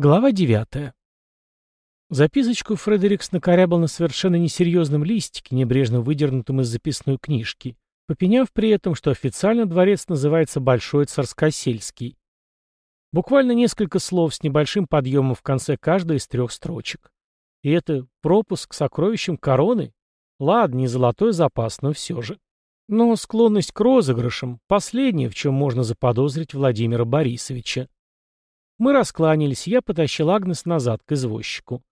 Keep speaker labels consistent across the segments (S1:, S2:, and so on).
S1: Глава 9. Записочку Фредерикс накорябал на совершенно несерьезном листике, небрежно выдернутом из записной книжки, попеняв при этом, что официально дворец называется Большой Царскосельский. Буквально несколько слов с небольшим подъемом в конце каждой из трех строчек. И это пропуск к сокровищам короны? Ладно, не золотой запас, но все же. Но склонность к розыгрышам – последнее, в чем можно заподозрить Владимира Борисовича. Мы раскланялись, я потащил Агнес назад к извозчику.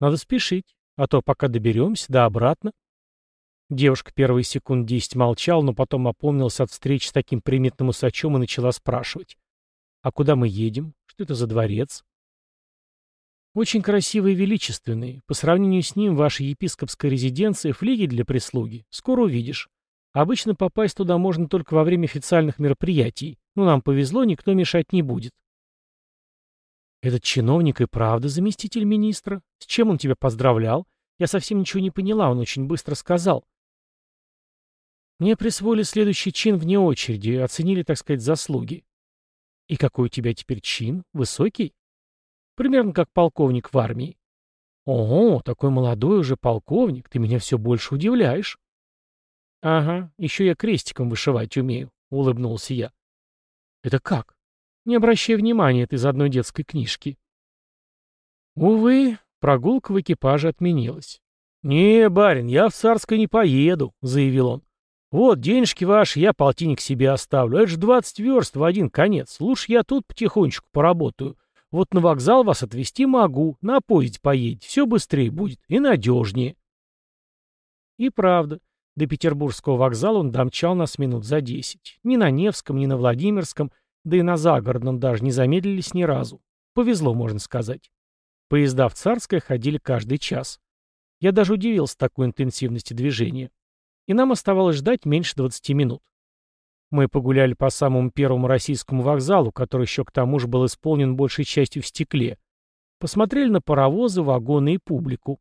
S1: Надо спешить, а то пока доберемся, да обратно. Девушка первые секунд десять молчала, но потом опомнилась от встречи с таким приметным усачом и начала спрашивать. «А куда мы едем? Что это за дворец?» «Очень красивый и величественный. По сравнению с ним ваша епископская резиденция — флиги для прислуги. Скоро увидишь. Обычно попасть туда можно только во время официальных мероприятий. Но нам повезло, никто мешать не будет. «Этот чиновник и правда заместитель министра? С чем он тебя поздравлял? Я совсем ничего не поняла, он очень быстро сказал». «Мне присвоили следующий чин вне очереди, оценили, так сказать, заслуги». «И какой у тебя теперь чин? Высокий?» «Примерно как полковник в армии». «Ого, такой молодой уже полковник, ты меня все больше удивляешь». «Ага, еще я крестиком вышивать умею», — улыбнулся я. «Это как?» Не обращай внимания, это из одной детской книжки. Увы, прогулка в экипаже отменилась. «Не, барин, я в Царское не поеду», — заявил он. «Вот, денежки ваши, я полтинник себе оставлю. Это же двадцать верст в один конец. Лучше я тут потихонечку поработаю. Вот на вокзал вас отвезти могу, на поезде поедете, все быстрее будет и надежнее». И правда, до Петербургского вокзала он домчал нас минут за десять. Ни на Невском, ни на Владимирском да и на загородном даже не замедлились ни разу. Повезло, можно сказать. Поезда в Царское ходили каждый час. Я даже удивился такой интенсивности движения. И нам оставалось ждать меньше 20 минут. Мы погуляли по самому первому российскому вокзалу, который еще к тому же был исполнен большей частью в стекле. Посмотрели на паровозы, вагоны и публику.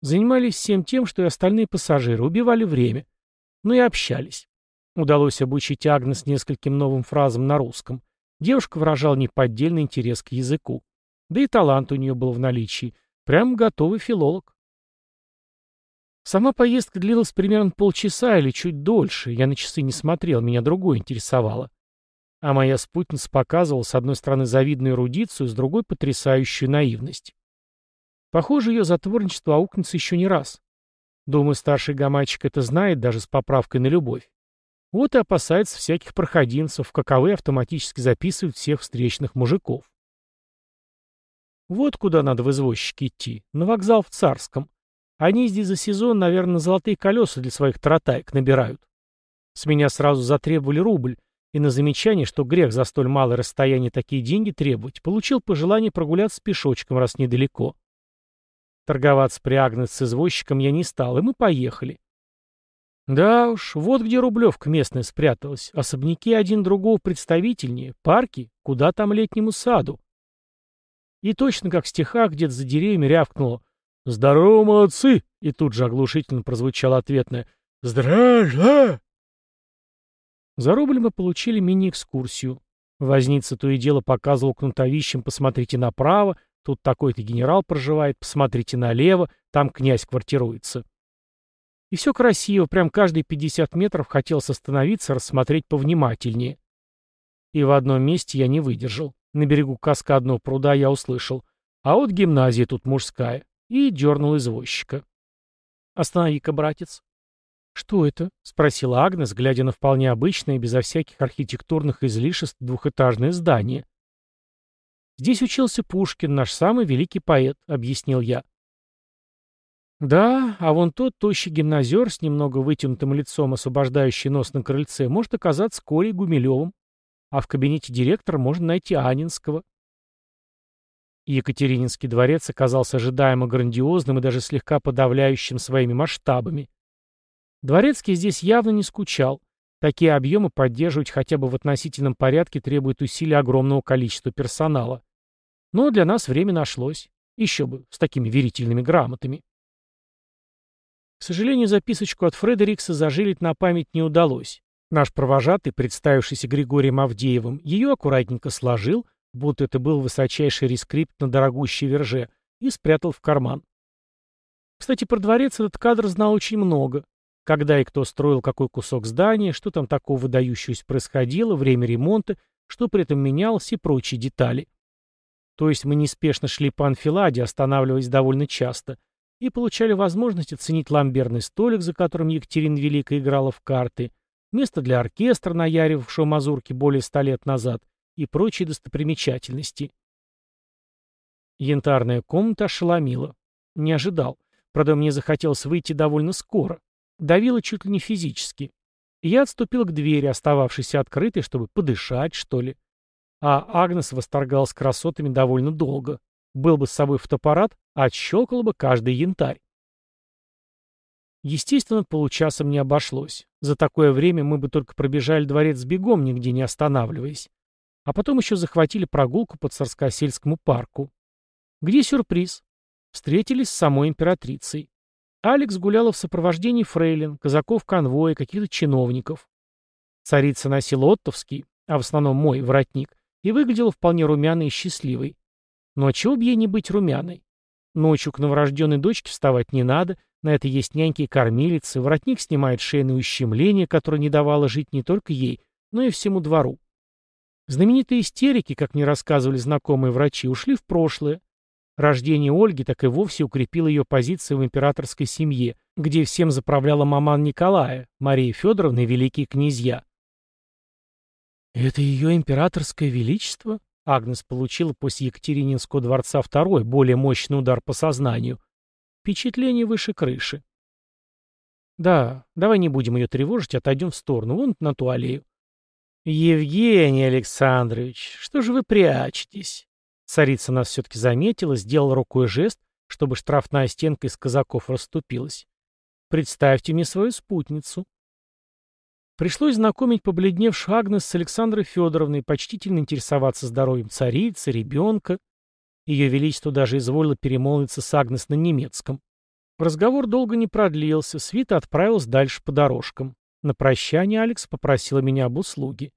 S1: Занимались всем тем, что и остальные пассажиры, убивали время. Ну и общались. Удалось обучить Агнес нескольким новым фразам на русском. Девушка выражала неподдельный интерес к языку. Да и талант у нее был в наличии. Прям готовый филолог. Сама поездка длилась примерно полчаса или чуть дольше. Я на часы не смотрел, меня другое интересовало. А моя спутница показывала с одной стороны завидную эрудицию, с другой — потрясающую наивность. Похоже, ее затворничество аукнется еще не раз. Думаю, старший гамачик это знает, даже с поправкой на любовь. Вот и опасается всяких проходимцев, каковы автоматически записывают всех встречных мужиков. Вот куда надо в извозчике идти, на вокзал в Царском. Они здесь за сезон, наверное, золотые колеса для своих тротаек набирают. С меня сразу затребовали рубль, и на замечание, что грех за столь малое расстояние такие деньги требовать, получил пожелание прогуляться пешочком, раз недалеко. Торговаться при Агнес с извозчиком я не стал, и мы поехали. Да уж, вот где Рублевка местная спряталась. Особняки один другого представительнее, парки, куда там летнему саду. И точно как в стихах где-то за деревьями рявкнуло «Здорово, молодцы!» И тут же оглушительно прозвучало ответное «Здравия!» За рубль мы получили мини-экскурсию. Возница то и дело показывал кнутовищем «Посмотрите направо», тут такой-то генерал проживает, «Посмотрите налево», там князь квартируется. И все красиво, прям каждые 50 метров хотелось остановиться, рассмотреть повнимательнее. И в одном месте я не выдержал. На берегу каскадного пруда я услышал. А вот гимназия тут мужская. И дернул извозчика. «Останови-ка, братец». «Что это?» — спросила Агнес, глядя на вполне обычное, безо всяких архитектурных излишеств, двухэтажное здание. «Здесь учился Пушкин, наш самый великий поэт», — объяснил я. Да, а вон тот тощий гимназер с немного вытянутым лицом, освобождающий нос на крыльце, может оказаться Колей Гумилевым, а в кабинете директора можно найти Анинского. Екатерининский дворец оказался ожидаемо грандиозным и даже слегка подавляющим своими масштабами. Дворецкий здесь явно не скучал. Такие объемы поддерживать хотя бы в относительном порядке требует усилий огромного количества персонала. Но для нас время нашлось. Еще бы, с такими верительными грамотами. К сожалению, записочку от Фредерикса зажилить на память не удалось. Наш провожатый, представившийся Григорием Авдеевым, ее аккуратненько сложил, будто это был высочайший рескрипт на дорогущей верже, и спрятал в карман. Кстати, про дворец этот кадр знал очень много. Когда и кто строил какой кусок здания, что там такого выдающегося происходило, время ремонта, что при этом менялось и прочие детали. То есть мы неспешно шли по анфиладе, останавливаясь довольно часто, и получали возможность оценить ламберный столик, за которым Екатерина Великая играла в карты, место для оркестра, наяривавшего мазурки более ста лет назад, и прочие достопримечательности. Янтарная комната ошеломила. Не ожидал. Правда, мне захотелось выйти довольно скоро. Давило чуть ли не физически. я отступил к двери, остававшейся открытой, чтобы подышать, что ли. А Агнес восторгалась красотами довольно долго. Был бы с собой фотоаппарат, отщелкал бы каждый янтарь. Естественно, получасом не обошлось. За такое время мы бы только пробежали дворец бегом, нигде не останавливаясь. А потом еще захватили прогулку по Царскосельскому парку. Где сюрприз? Встретились с самой императрицей. Алекс гуляла в сопровождении фрейлин, казаков конвоя, каких-то чиновников. Царица носила оттовский, а в основном мой, воротник, и выглядела вполне румяной и счастливой. Но чего бы ей не быть румяной? Ночью к новорожденной дочке вставать не надо, на это есть няньки и кормилицы, воротник снимает шейное ущемление, которое не давало жить не только ей, но и всему двору. Знаменитые истерики, как мне рассказывали знакомые врачи, ушли в прошлое. Рождение Ольги так и вовсе укрепило ее позиции в императорской семье, где всем заправляла маман Николая, Мария Федоровна и великие князья. «Это ее императорское величество?» Агнес получила после Екатерининского дворца второй, более мощный удар по сознанию. Впечатление выше крыши. «Да, давай не будем ее тревожить, отойдем в сторону, вон на ту аллею». «Евгений Александрович, что же вы прячетесь?» Царица нас все-таки заметила, сделала рукой жест, чтобы штрафная стенка из казаков расступилась. «Представьте мне свою спутницу». Пришлось знакомить побледневшую Агнес с Александрой Федоровной, почтительно интересоваться здоровьем царицы, ребенка. Ее Величество даже изволило перемолвиться с Агнес на немецком. Разговор долго не продлился, свита отправилась дальше по дорожкам. На прощание Алекс попросила меня об услуге.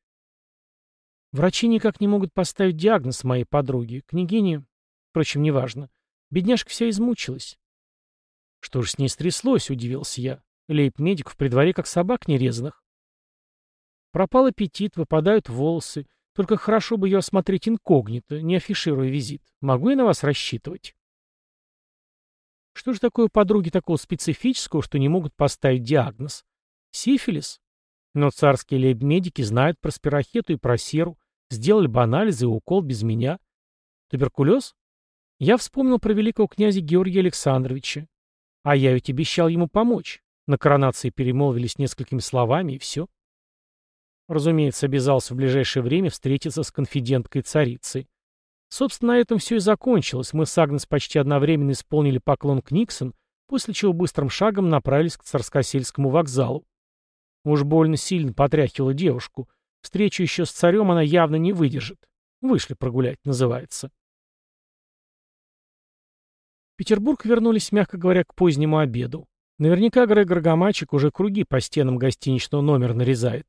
S1: Врачи никак не могут поставить диагноз моей подруге. Княгине, впрочем, неважно. Бедняжка вся измучилась. Что же с ней стряслось, удивился я. Лейб-медик в придворе как собак нерезанных. Пропал аппетит, выпадают волосы. Только хорошо бы ее осмотреть инкогнито, не афишируя визит. Могу я на вас рассчитывать? Что же такое у подруги такого специфического, что не могут поставить диагноз? Сифилис? Но царские лейб-медики знают про спирохету и про серу, сделали бы анализы и укол без меня. Туберкулез? Я вспомнил про великого князя Георгия Александровича. А я ведь обещал ему помочь. На коронации перемолвились несколькими словами, и все. Разумеется, обязался в ближайшее время встретиться с конфиденткой царицы. Собственно, на этом все и закончилось. Мы с Агнес почти одновременно исполнили поклон к Никсон, после чего быстрым шагом направились к Царскосельскому вокзалу. Уж больно сильно потряхивала девушку. Встречу еще с царем она явно не выдержит. Вышли прогулять, называется. В Петербург вернулись, мягко говоря, к позднему обеду. Наверняка Грегор Гамачик уже круги по стенам гостиничного номера нарезает.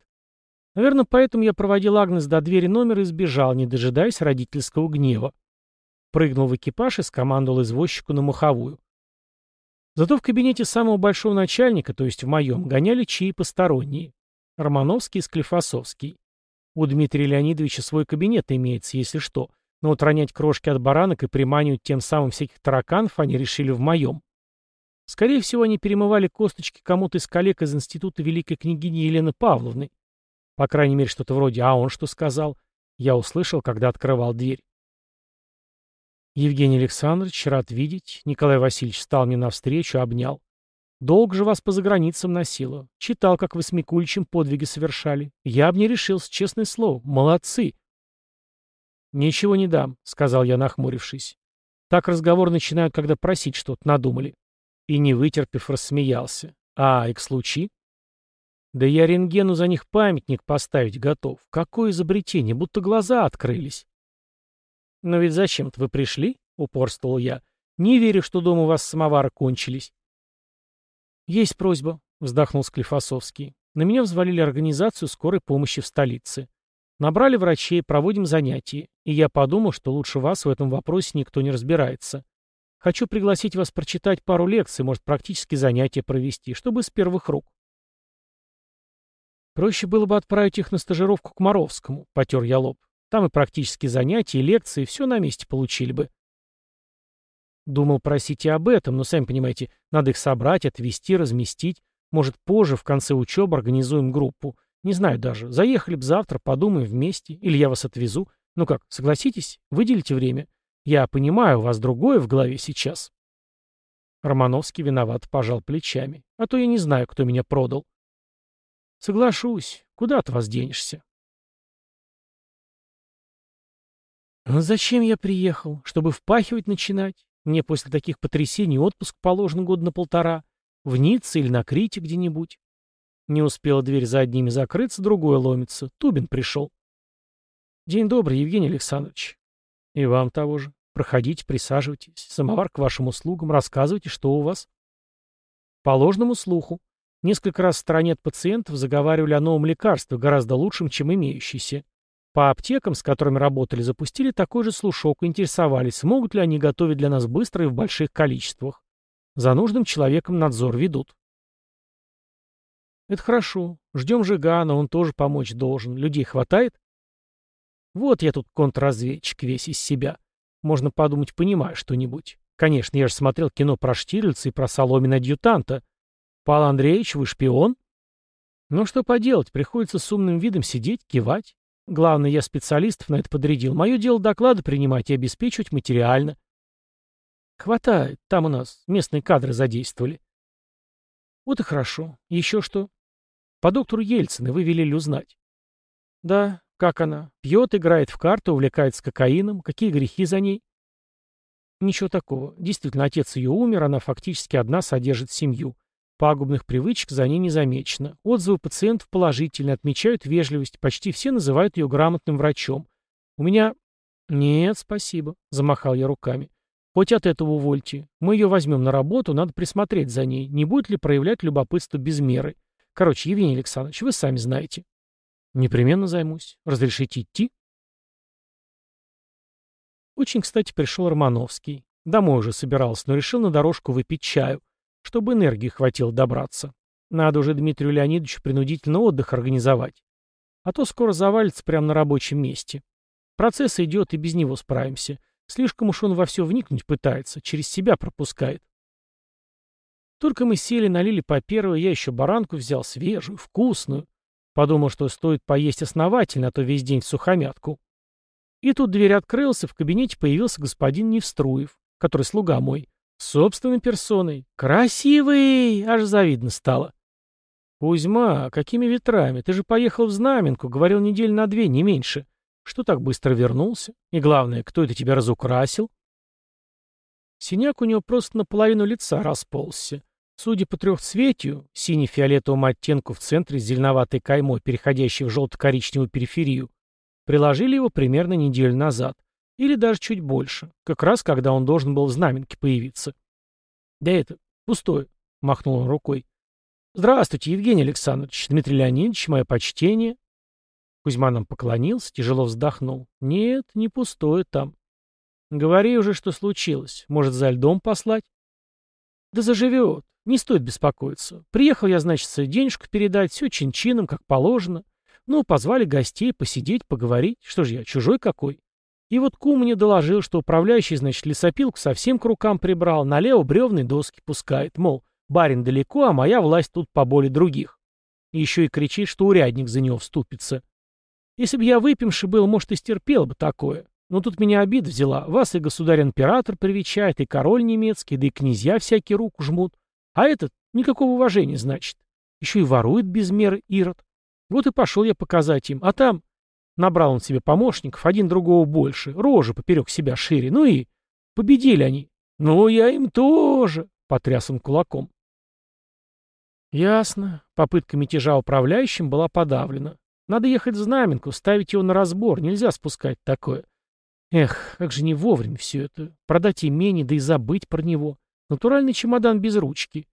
S1: Наверное, поэтому я проводил Агнес до двери номера и сбежал, не дожидаясь родительского гнева. Прыгнул в экипаж и скомандовал извозчику на маховую. Зато в кабинете самого большого начальника, то есть в моем, гоняли чьи посторонние. Романовский и Склифосовский. У Дмитрия Леонидовича свой кабинет имеется, если что, но утронять крошки от баранок и приманивать тем самым всяких тараканов они решили в моем. Скорее всего, они перемывали косточки кому-то из коллег из Института Великой княгини Елены Павловны. По крайней мере, что-то вроде «А он что сказал?» Я услышал, когда открывал дверь. Евгений Александрович, рад видеть. Николай Васильевич встал мне навстречу, обнял. Долго же вас по заграницам носило. Читал, как вы с Микуличем подвиги совершали. Я бы не решился, честное слово. Молодцы. Ничего не дам, сказал я, нахмурившись. Так разговор начинают, когда просить что-то надумали. И, не вытерпев, рассмеялся. А, и к случаю? Да я рентгену за них памятник поставить готов. Какое изобретение, будто глаза открылись. Но ведь зачем-то вы пришли, упорствовал я. Не верю, что дома у вас самовары кончились. Есть просьба, вздохнул Склифосовский. На меня взвалили организацию скорой помощи в столице. Набрали врачей, проводим занятия. И я подумал, что лучше вас в этом вопросе никто не разбирается. Хочу пригласить вас прочитать пару лекций, может, практически занятия провести, чтобы с первых рук. Проще было бы отправить их на стажировку к Моровскому, потер я лоб. Там и практические занятия, и лекции, все на месте получили бы. Думал просить и об этом, но, сами понимаете, надо их собрать, отвезти, разместить. Может, позже, в конце учебы, организуем группу. Не знаю даже. Заехали бы завтра, подумаем вместе. Или я вас отвезу. Ну как, согласитесь? Выделите время. Я понимаю, у вас другое в голове сейчас. Романовский виноват пожал плечами. А то я не знаю, кто меня продал. Соглашусь. Куда от вас денешься? Но зачем я приехал? Чтобы впахивать начинать? Мне после таких потрясений отпуск положен год на полтора. В Ницце или на Крите где-нибудь. Не успела дверь за одними закрыться, другое ломится. Тубин пришел. День добрый, Евгений Александрович. И вам того же. Проходите, присаживайтесь. Самовар к вашим услугам. Рассказывайте, что у вас. По ложному слуху. Несколько раз в стороне от пациентов заговаривали о новом лекарстве, гораздо лучшем, чем имеющееся. По аптекам, с которыми работали, запустили такой же слушок и интересовались, смогут ли они готовить для нас быстро и в больших количествах. За нужным человеком надзор ведут. Это хорошо. Ждем Жигана, он тоже помочь должен. Людей хватает? Вот я тут контрразведчик весь из себя. Можно подумать, понимаю что-нибудь. Конечно, я же смотрел кино про Штирлица и про Соломина-адъютанта. Павел Андреевич, вы шпион? Ну что поделать, приходится с умным видом сидеть, кивать. Главное, я специалистов на это подрядил. Мое дело доклады принимать и обеспечивать материально. Хватает. Там у нас местные кадры задействовали. Вот и хорошо. Еще что? По доктору Ельцина вы велели узнать. Да, как она? Пьет, играет в карты, увлекается кокаином. Какие грехи за ней? Ничего такого. Действительно, отец ее умер, она фактически одна содержит семью. Пагубных привычек за ней не замечено. Отзывы пациентов положительные, отмечают вежливость, почти все называют ее грамотным врачом. У меня... Нет, спасибо, замахал я руками. Хоть от этого увольте. Мы ее возьмем на работу, надо присмотреть за ней, не будет ли проявлять любопытство без меры. Короче, Евгений Александрович, вы сами знаете. Непременно займусь. Разрешите идти? Очень, кстати, пришел Романовский. Домой уже собирался, но решил на дорожку выпить чаю чтобы энергии хватило добраться. Надо уже Дмитрию Леонидовичу принудительно отдых организовать. А то скоро завалится прямо на рабочем месте. Процесс идет, и без него справимся. Слишком уж он во все вникнуть пытается, через себя пропускает. Только мы сели, налили по первой, я еще баранку взял, свежую, вкусную. Подумал, что стоит поесть основательно, а то весь день в сухомятку. И тут дверь открылась, и в кабинете появился господин Невструев, который слуга мой. Собственной персоной. Красивый! Аж завидно стало. Кузьма, какими ветрами? Ты же поехал в Знаменку, говорил недель на две, не меньше. Что так быстро вернулся? И главное, кто это тебя разукрасил? Синяк у него просто наполовину лица расползся. Судя по трехцветию, сине-фиолетовому оттенку в центре с зеленоватой каймой, переходящей в желто-коричневую периферию, приложили его примерно неделю назад. Или даже чуть больше. Как раз, когда он должен был в знаменке появиться. «Да это, пустое», — махнул он рукой. «Здравствуйте, Евгений Александрович. Дмитрий Леонидович, мое почтение». Кузьма нам поклонился, тяжело вздохнул. «Нет, не пустое там. Говори уже, что случилось. Может, за льдом послать?» «Да заживет. Не стоит беспокоиться. Приехал я, значит, денежку передать, все чин-чином, как положено. Ну, позвали гостей посидеть, поговорить. Что же я, чужой какой?» И вот кум мне доложил, что управляющий, значит, лесопилку совсем к рукам прибрал, налево бревные доски пускает, мол, барин далеко, а моя власть тут поболе других. И еще и кричит, что урядник за него вступится. Если бы я выпивший был, может, и стерпел бы такое. Но тут меня обид взяла. Вас и государь-император привечает, и король немецкий, да и князья всякие руку жмут. А этот никакого уважения, значит. Еще и ворует без меры Ирод. Вот и пошел я показать им. А там Набрал он себе помощников, один другого больше, рожи поперек себя шире, ну и победили они. Ну, я им тоже, потряс он кулаком. Ясно. Попытка мятежа управляющим была подавлена. Надо ехать в Знаменку, ставить его на разбор, нельзя спускать такое. Эх, как же не вовремя все это. Продать имение, да и забыть про него. Натуральный чемодан без ручки.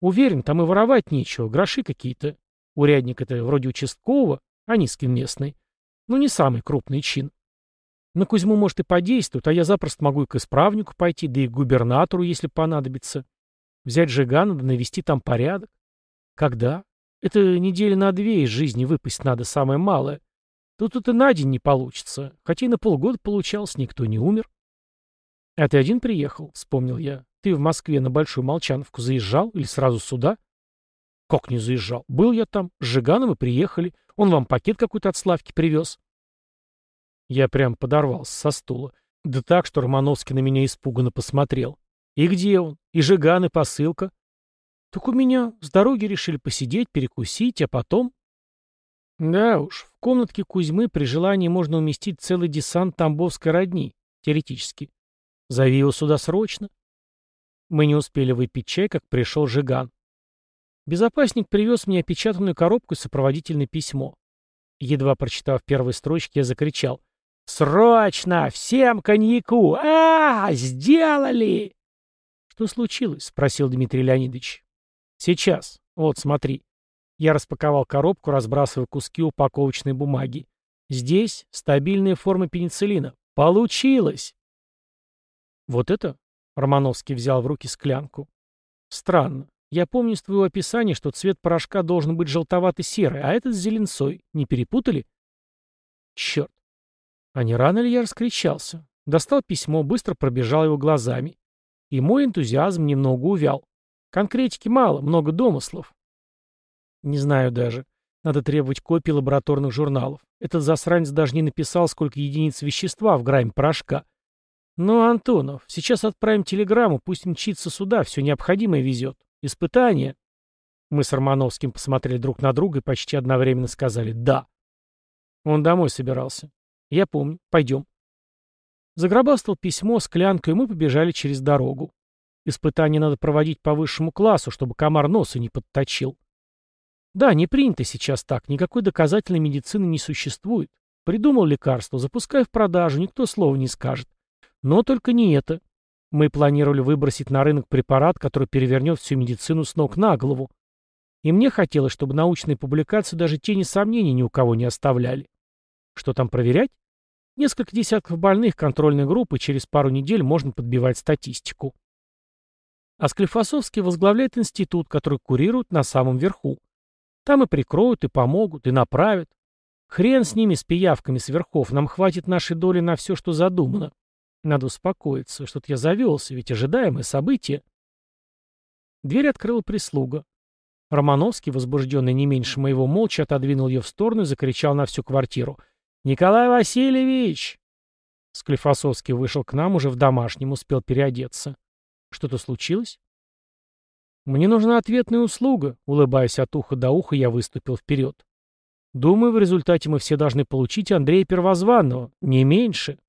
S1: Уверен, там и воровать нечего, гроши какие-то. Урядник это вроде участкового, а низкий местный. Ну, не самый крупный чин. На Кузьму, может, и подействует, а я запросто могу и к исправнику пойти, да и к губернатору, если понадобится. Взять Жигана, да навести там порядок. Когда? Это недели на две из жизни выпасть надо, самое малое. Тут и на день не получится. Хотя и на полгода получалось, никто не умер. А ты один приехал, вспомнил я. Ты в Москве на Большую Молчановку заезжал или сразу сюда? Как не заезжал? Был я там, с Жиганом и приехали. Он вам пакет какой-то от Славки привез. Я прям подорвался со стула. Да так, что Романовский на меня испуганно посмотрел. И где он? И Жиган, и посылка? Так у меня с дороги решили посидеть, перекусить, а потом... Да уж, в комнатке Кузьмы при желании можно уместить целый десант тамбовской родни, теоретически. Зови его сюда срочно. Мы не успели выпить чай, как пришел Жиган. Безопасник привез мне опечатанную коробку и сопроводительное письмо. Едва прочитав первые строчки, я закричал. «Срочно! Всем коньяку! а, -а, -а Сделали!» «Что случилось?» — спросил Дмитрий Леонидович. «Сейчас. Вот, смотри». Я распаковал коробку, разбрасывая куски упаковочной бумаги. «Здесь стабильная форма пенициллина. Получилось!» «Вот это?» — Романовский взял в руки склянку. «Странно. Я помню из твоего описания, что цвет порошка должен быть желтовато-серый, а этот с зеленцой. Не перепутали?» «Черт. А не рано ли я раскричался? Достал письмо, быстро пробежал его глазами. И мой энтузиазм немного увял. Конкретики мало, много домыслов. Не знаю даже. Надо требовать копии лабораторных журналов. Этот засранец даже не написал, сколько единиц вещества в грамме порошка. Ну, Антонов, сейчас отправим телеграмму, пусть мчится сюда, все необходимое везет. Испытание. Мы с Романовским посмотрели друг на друга и почти одновременно сказали «да». Он домой собирался. Я помню. Пойдем. Загробастал письмо, склянку, и мы побежали через дорогу. Испытание надо проводить по высшему классу, чтобы комар носа не подточил. Да, не принято сейчас так, никакой доказательной медицины не существует. Придумал лекарство, запускай в продажу, никто слова не скажет. Но только не это. Мы планировали выбросить на рынок препарат, который перевернет всю медицину с ног на голову. И мне хотелось, чтобы научные публикации даже тени сомнений ни у кого не оставляли. Что там проверять? Несколько десятков больных контрольной группы, через пару недель можно подбивать статистику. А Склифосовский возглавляет институт, который курирует на самом верху. Там и прикроют, и помогут, и направят. Хрен с ними, с пиявками с верхов, нам хватит нашей доли на все, что задумано. Надо успокоиться, что-то я завелся, ведь ожидаемое событие. Дверь открыла прислуга. Романовский, возбужденный не меньше моего, молча отодвинул ее в сторону и закричал на всю квартиру. «Николай Васильевич!» Склифосовский вышел к нам уже в домашнем, успел переодеться. «Что-то случилось?» «Мне нужна ответная услуга», — улыбаясь от уха до уха, я выступил вперед. «Думаю, в результате мы все должны получить Андрея Первозванного, не меньше».